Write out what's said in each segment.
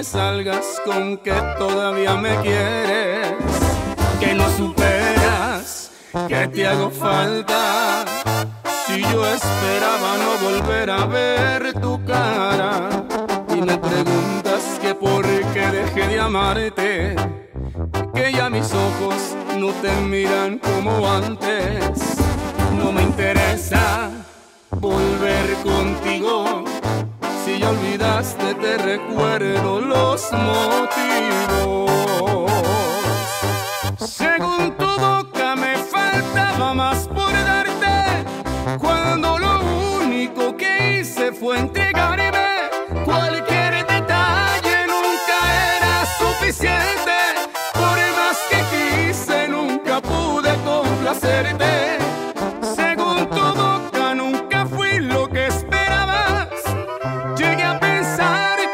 salgas con que todavía me quieres, que no superas, que te hago falta. Si yo esperaba no volver a ver tu cara y me preguntas que por qué dejé de amarte, que ya mis ojos no te miran como antes, no me interesa volver contigo si olvidaste, te recuerdo los. Según tu boca me faltaba más por darte, cuando lo único que hice fue entregarme.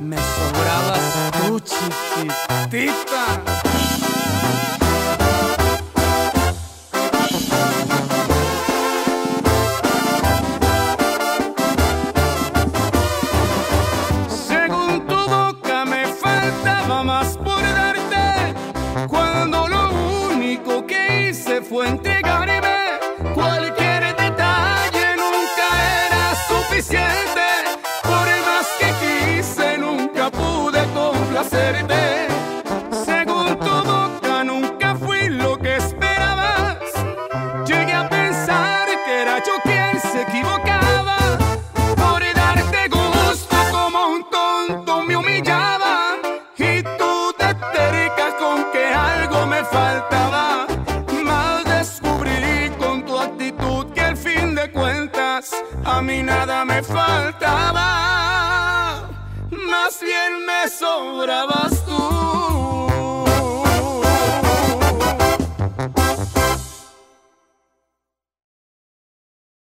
me sobrabas tú, chiquitita. fue entregarme. Según tu boca, nunca fui lo que esperabas. Llegué a pensar que era yo quien se equivocaba. Por darte gusto como un tonto me humillaba. Y tú te tercas con que algo me faltaba. a mí nada me faltaba, bien me sobrabas.